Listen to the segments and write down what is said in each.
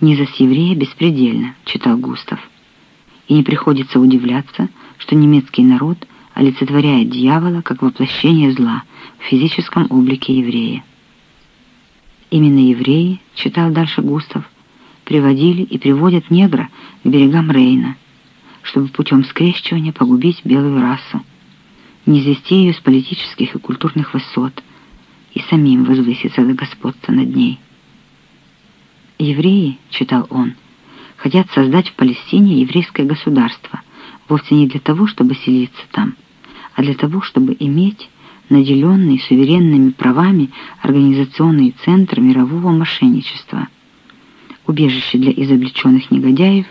«Низость еврея беспредельна», — читал Густав. И не приходится удивляться, что немецкий народ олицетворяет дьявола как воплощение зла в физическом облике еврея. Именно евреи, читал дальше Густав, приводили и приводят негра к берегам Рейна, чтобы путем скрещивания погубить белую расу, не извести ее с политических и культурных высот и самим возвыситься до господства над ней. «Евреи», — читал он, — «хотят создать в Палестине еврейское государство, вовсе не для того, чтобы селиться там, а для того, чтобы иметь наделенный суверенными правами организационный центр мирового мошенничества, убежище для изобличенных негодяев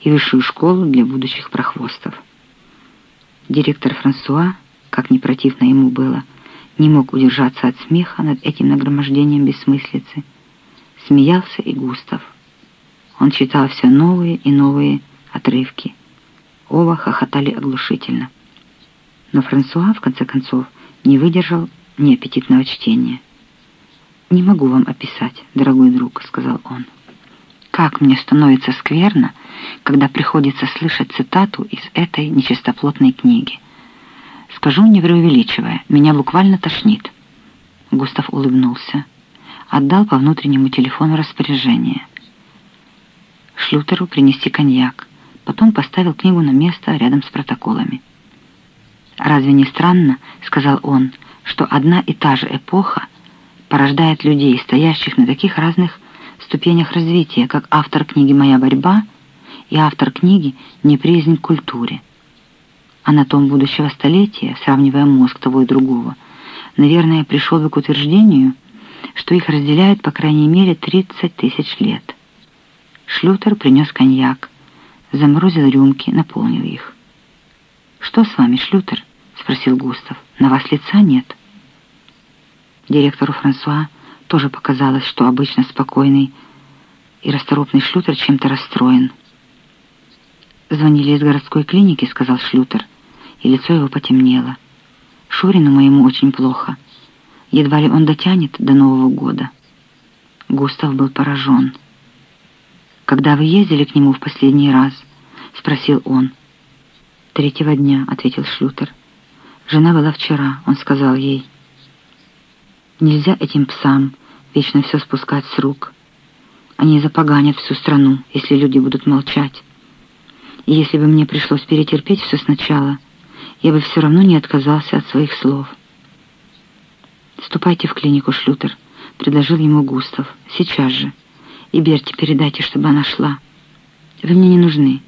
и высшую школу для будущих прохвостов. Директор Франсуа, как не противно ему было, не мог удержаться от смеха над этим нагромождением бессмыслицы. Смеялся и Густав. Он читал все новые и новые отрывки. Оба хохотали оглушительно. Но Франсуа, в конце концов, не выдержал неаппетитного чтения. «Не могу вам описать, дорогой друг», — сказал он. «Как мне становится скверно, когда приходится слышать цитату из этой нечистоплотной книги. Скажу, не преувеличивая, меня буквально тошнит». Густав улыбнулся. Отдал по внутреннему телефону распоряжение. Шлютеру принести коньяк. Потом поставил книгу на место рядом с протоколами. «Разве не странно, — сказал он, — что одна и та же эпоха порождает людей, стоящих на таких разных ступенях развития, как автор книги «Моя борьба» и автор книги «Неприязнь к культуре». А на том будущего столетия, сравнивая мозг того и другого, наверное, пришел бы к утверждению, что их разделяет по крайней мере 30 тысяч лет. Шлютер принес коньяк, заморозил рюмки, наполнил их. «Что с вами, Шлютер?» — спросил Густав. «На вас лица нет?» Директору Франсуа тоже показалось, что обычно спокойный и расторопный Шлютер чем-то расстроен. «Звонили из городской клиники», — сказал Шлютер, и лицо его потемнело. «Шурину моему очень плохо. Едва ли он дотянет до Нового года». Густав был поражен. «Когда вы ездили к нему в последний раз?» — спросил он. «Третьего дня», — ответил Шлютер. «Жена была вчера», — он сказал ей. «Нельзя этим псам вечно все спускать с рук. Они запоганят всю страну, если люди будут молчать. И если бы мне пришлось перетерпеть все сначала, я бы все равно не отказался от своих слов». «Ступайте в клинику, Шлютер», — предложил ему Густав. «Сейчас же. И Берти передайте, чтобы она шла. Вы мне не нужны».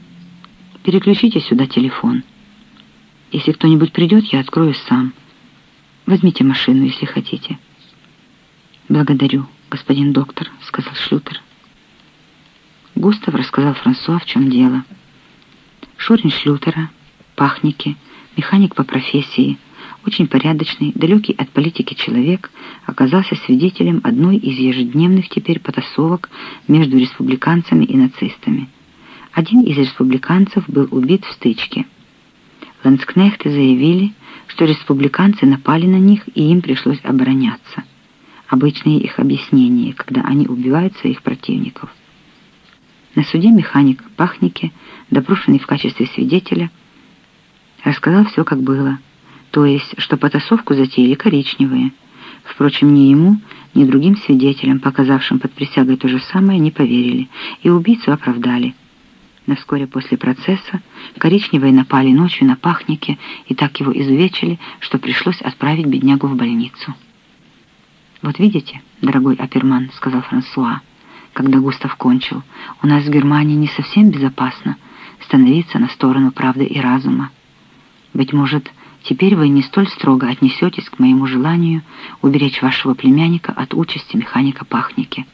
Переключите сюда телефон. Если кто-нибудь придет, я открою сам. Возьмите машину, если хотите. Благодарю, господин доктор, сказал Шлютер. Густав рассказал Франсуа, в чем дело. Шурин Шлютера, пахники, механик по профессии, очень порядочный, далекий от политики человек, оказался свидетелем одной из ежедневных теперь потасовок между республиканцами и нацистами – один из республиканцев был убит в стычке. Ланскнехты заявили, что республиканцы напали на них, и им пришлось обороняться. Обычное их объяснение, когда они убивают своих противников. На суде механик Пахники, допрошенный в качестве свидетеля, рассказал все, как было, то есть, что потасовку затеяли коричневые. Впрочем, ни ему, ни другим свидетелям, показавшим под присягой то же самое, не поверили, и убийцу оправдали – но вскоре после процесса коричневые напали ночью на пахнике и так его изувечили, что пришлось отправить беднягу в больницу. «Вот видите, дорогой Аперман», — сказал Франсуа, когда Густав кончил, «у нас в Германии не совсем безопасно становиться на сторону правды и разума. Быть может, теперь вы не столь строго отнесетесь к моему желанию уберечь вашего племянника от участи механика пахники».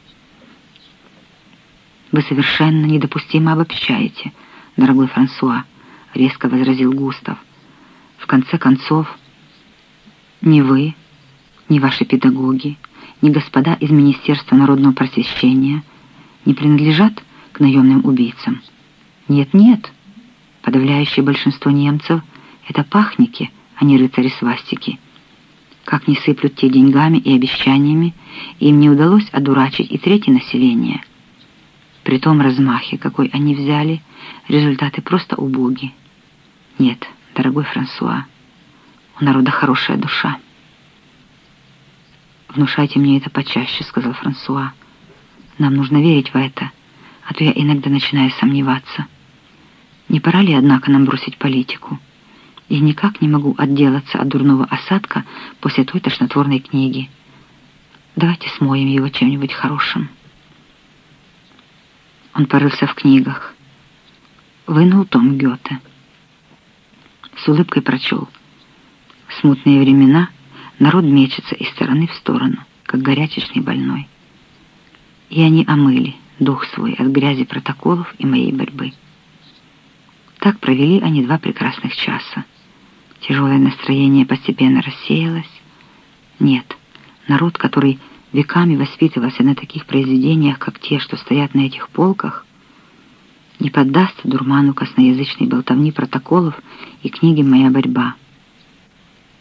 «Вы совершенно недопустимо обобщаете, дорогой Франсуа», — резко возразил Густав. «В конце концов, ни вы, ни ваши педагоги, ни господа из Министерства народного просвещения не принадлежат к наемным убийцам. Нет-нет, подавляющее большинство немцев — это пахники, а не рыцари-свастики. Как не сыплют те деньгами и обещаниями, им не удалось одурачить и третье население — При том размахе, какой они взяли, результаты просто убоги. Нет, дорогой Франсуа, у народа хорошая душа. «Внушайте мне это почаще», — сказал Франсуа. «Нам нужно верить в это, а то я иногда начинаю сомневаться. Не пора ли, однако, нам бросить политику? Я никак не могу отделаться от дурного осадка после той тошнотворной книги. Давайте смоем его чем-нибудь хорошим». Он порылся в книгах. Вынул том Гёте. С улыбкой прочел. «Смутные времена — Народ мечется из стороны в сторону, как горячечный больной. И они омыли дух свой от грязи протоколов и моей борьбы. Так провели они два прекрасных часа. Тяжелое настроение постепенно рассеялось. Нет, народ, который веками воспитывался на таких произведениях, как те, что стоят на этих полках, не поддастся дурману косноязычной болтовни протоколов и книги «Моя борьба».